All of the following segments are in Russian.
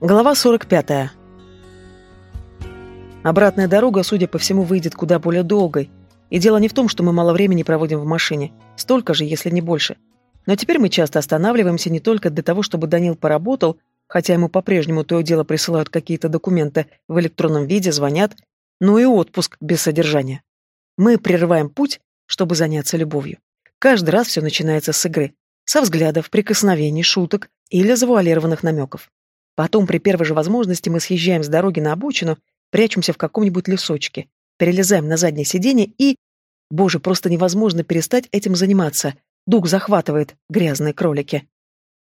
Глава 45. Обратная дорога, судя по всему, выйдет куда более долгой. И дело не в том, что мы мало времени проводим в машине. Столько же, если не больше. Но теперь мы часто останавливаемся не только для того, чтобы Данил поработал, хотя ему по-прежнему то и дело присылают какие-то документы в электронном виде, звонят, но и отпуск без содержания. Мы прерываем путь, чтобы заняться любовью. Каждый раз все начинается с игры. Со взглядов, прикосновений, шуток или завуалированных намеков. Потом, при первой же возможности, мы съезжаем с дороги на обочину, прячемся в каком-нибудь лесочке, перелезаем на заднее сиденье и... Боже, просто невозможно перестать этим заниматься. Дух захватывает, грязные кролики.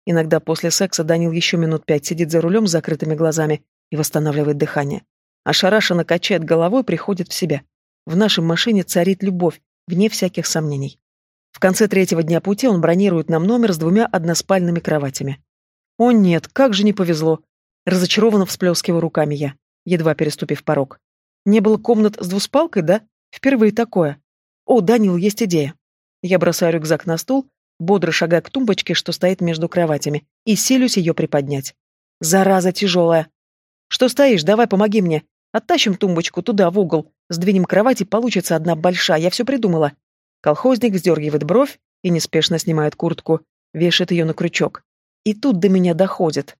Иногда после секса Данил еще минут пять сидит за рулем с закрытыми глазами и восстанавливает дыхание. Ошарашенно качает головой, приходит в себя. В нашей машине царит любовь, вне всяких сомнений. В конце третьего дня пути он бронирует нам номер с двумя односпальными кроватями. «О нет, как же не повезло!» Разочарованно всплескиваю руками я, едва переступив порог. «Не было комнат с двуспалкой, да? Впервые такое. О, Данил, есть идея!» Я бросаю рюкзак на стул, бодро шагая к тумбочке, что стоит между кроватями, и силюсь ее приподнять. «Зараза тяжелая!» «Что стоишь? Давай помоги мне. Оттащим тумбочку туда, в угол. Сдвинем кровать, и получится одна большая. Я все придумала». Колхозник вздергивает бровь и неспешно снимает куртку, вешает ее на крючок. И тут до меня доходит.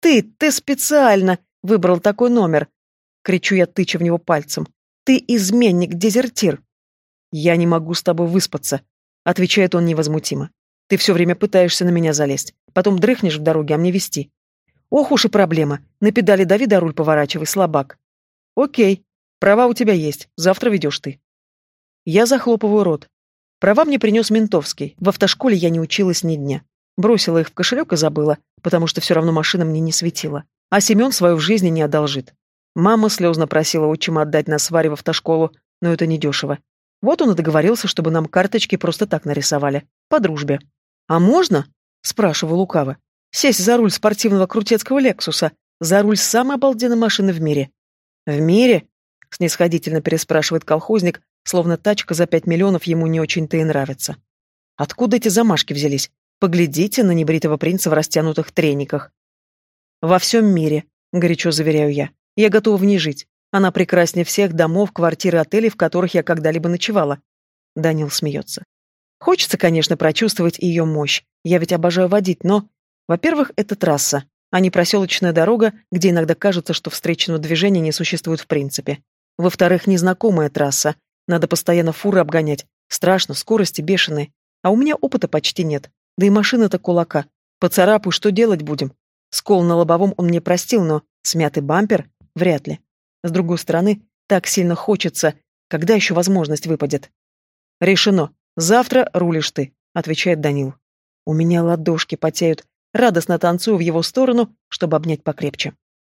«Ты, ты специально выбрал такой номер!» Кричу я, тыча в него пальцем. «Ты изменник, дезертир!» «Я не могу с тобой выспаться», — отвечает он невозмутимо. «Ты все время пытаешься на меня залезть. Потом дрыхнешь в дороге, а мне вести. Ох уж и проблема. На педали дави да руль поворачивай, слабак. Окей, права у тебя есть. Завтра ведешь ты. Я захлопываю рот. Права мне принес ментовский. В автошколе я не училась ни дня. Бросила их в кошелек и забыла, потому что все равно машина мне не светила. А Семен свою в жизни не одолжит. Мама слезно просила отчима отдать нас с Варей в автошколу, но это недешево. Вот он и договорился, чтобы нам карточки просто так нарисовали. По дружбе. «А можно?» — спрашиваю лукаво. «Сесть за руль спортивного крутецкого «Лексуса», за руль самой обалденной машины в мире». «В мире?» — снисходительно переспрашивает колхозник, словно тачка за пять миллионов ему не очень-то и нравится. «Откуда эти замашки взялись? Поглядите на небритого принца в растянутых трениках. Во всем мире, горячо заверяю я, я готова в ней жить. Она прекраснее всех домов, квартир и отелей, в которых я когда-либо ночевала. Данил смеется. Хочется, конечно, прочувствовать ее мощь. Я ведь обожаю водить, но... Во-первых, это трасса, а не проселочная дорога, где иногда кажется, что встречного движения не существует в принципе. Во-вторых, незнакомая трасса. Надо постоянно фуры обгонять. Страшно, скорости бешеные. А у меня опыта почти нет. Да и машина-то кулака. Поцарапаю, что делать будем? Скол на лобовом он мне простил, но смятый бампер — вряд ли. С другой стороны, так сильно хочется, когда еще возможность выпадет. «Решено. Завтра рулишь ты», — отвечает Данил. У меня ладошки потеют. Радостно танцую в его сторону, чтобы обнять покрепче.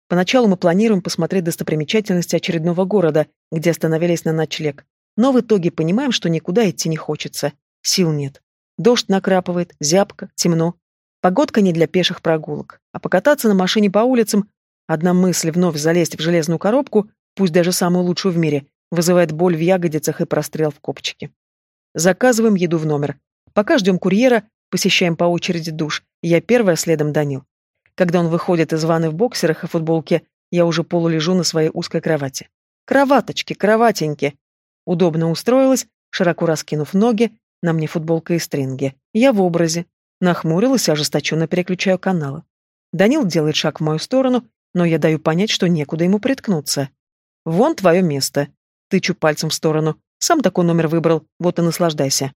Поначалу мы планируем посмотреть достопримечательности очередного города, где остановились на ночлег. Но в итоге понимаем, что никуда идти не хочется. Сил нет. Дождь накрапывает, зябко, темно. Погодка не для пеших прогулок. А покататься на машине по улицам, одна мысль вновь залезть в железную коробку, пусть даже самую лучшую в мире, вызывает боль в ягодицах и прострел в копчике. Заказываем еду в номер. Пока ждем курьера, посещаем по очереди душ. Я первая, следом Данил. Когда он выходит из ванны в боксерах и футболке, я уже полулежу на своей узкой кровати. Кроваточки, кроватеньки. Удобно устроилась, широко раскинув ноги, на мне футболка и стринги. Я в образе. Нахмурилась, ожесточенно переключаю каналы. Данил делает шаг в мою сторону, но я даю понять, что некуда ему приткнуться. «Вон твое место». Тычу пальцем в сторону. Сам такой номер выбрал, вот и наслаждайся.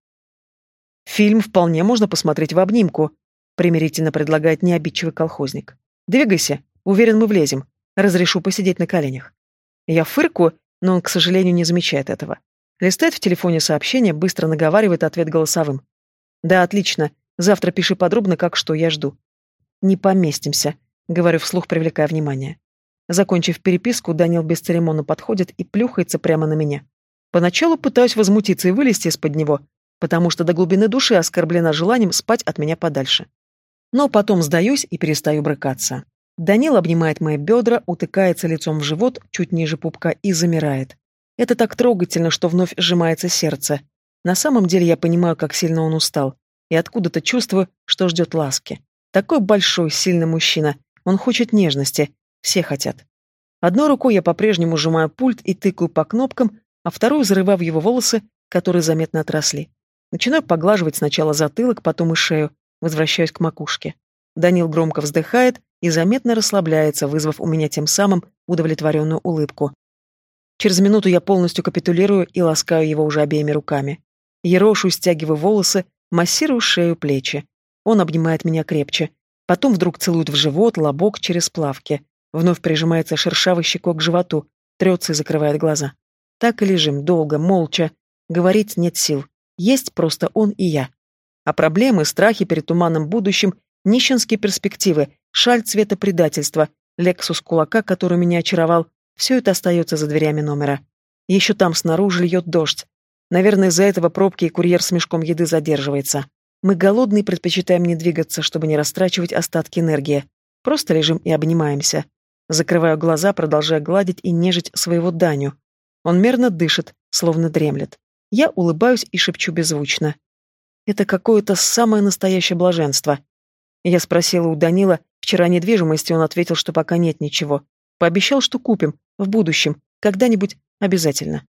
«Фильм вполне можно посмотреть в обнимку», — примирительно предлагает необидчивый колхозник. «Двигайся, уверен, мы влезем. Разрешу посидеть на коленях». Я фыркую, но он, к сожалению, не замечает этого. Листает в телефоне сообщение, быстро наговаривает ответ голосовым. «Да, отлично. Завтра пиши подробно, как что, я жду». «Не поместимся», — говорю вслух, привлекая внимание. Закончив переписку, Данил бесцеремонно подходит и плюхается прямо на меня. Поначалу пытаюсь возмутиться и вылезти из-под него, потому что до глубины души оскорблена желанием спать от меня подальше. Но потом сдаюсь и перестаю брыкаться. Данил обнимает мои бедра, утыкается лицом в живот, чуть ниже пупка, и замирает. Это так трогательно, что вновь сжимается сердце. На самом деле я понимаю, как сильно он устал, и откуда-то чувствую, что ждет ласки. Такой большой, сильный мужчина, Он хочет нежности. Все хотят. Одной рукой я по-прежнему сжимаю пульт и тыкаю по кнопкам, а вторую зарываю в его волосы, которые заметно отросли. Начинаю поглаживать сначала затылок, потом и шею, возвращаюсь к макушке. Данил громко вздыхает и заметно расслабляется, вызвав у меня тем самым удовлетворенную улыбку. Через минуту я полностью капитулирую и ласкаю его уже обеими руками. Ерошу, стягиваю волосы, массирую шею, плечи. Он обнимает меня крепче. Потом вдруг целует в живот, лобок через плавки. Вновь прижимается шершавый щекок к животу, трется и закрывает глаза. Так и лежим, долго, молча. Говорить нет сил. Есть просто он и я. А проблемы, страхи перед туманным будущим, нищенские перспективы, шаль цвета предательства, лексус кулака, который меня очаровал, все это остается за дверями номера. Еще там снаружи льет дождь. Наверное, из-за этого пробки и курьер с мешком еды задерживается. Мы голодные предпочитаем не двигаться, чтобы не растрачивать остатки энергии. Просто лежим и обнимаемся. Закрываю глаза, продолжая гладить и нежить своего Даню. Он мерно дышит, словно дремлет. Я улыбаюсь и шепчу беззвучно. Это какое-то самое настоящее блаженство. Я спросила у Данила, вчера о недвижимости, он ответил, что пока нет ничего. Пообещал, что купим, в будущем, когда-нибудь, обязательно.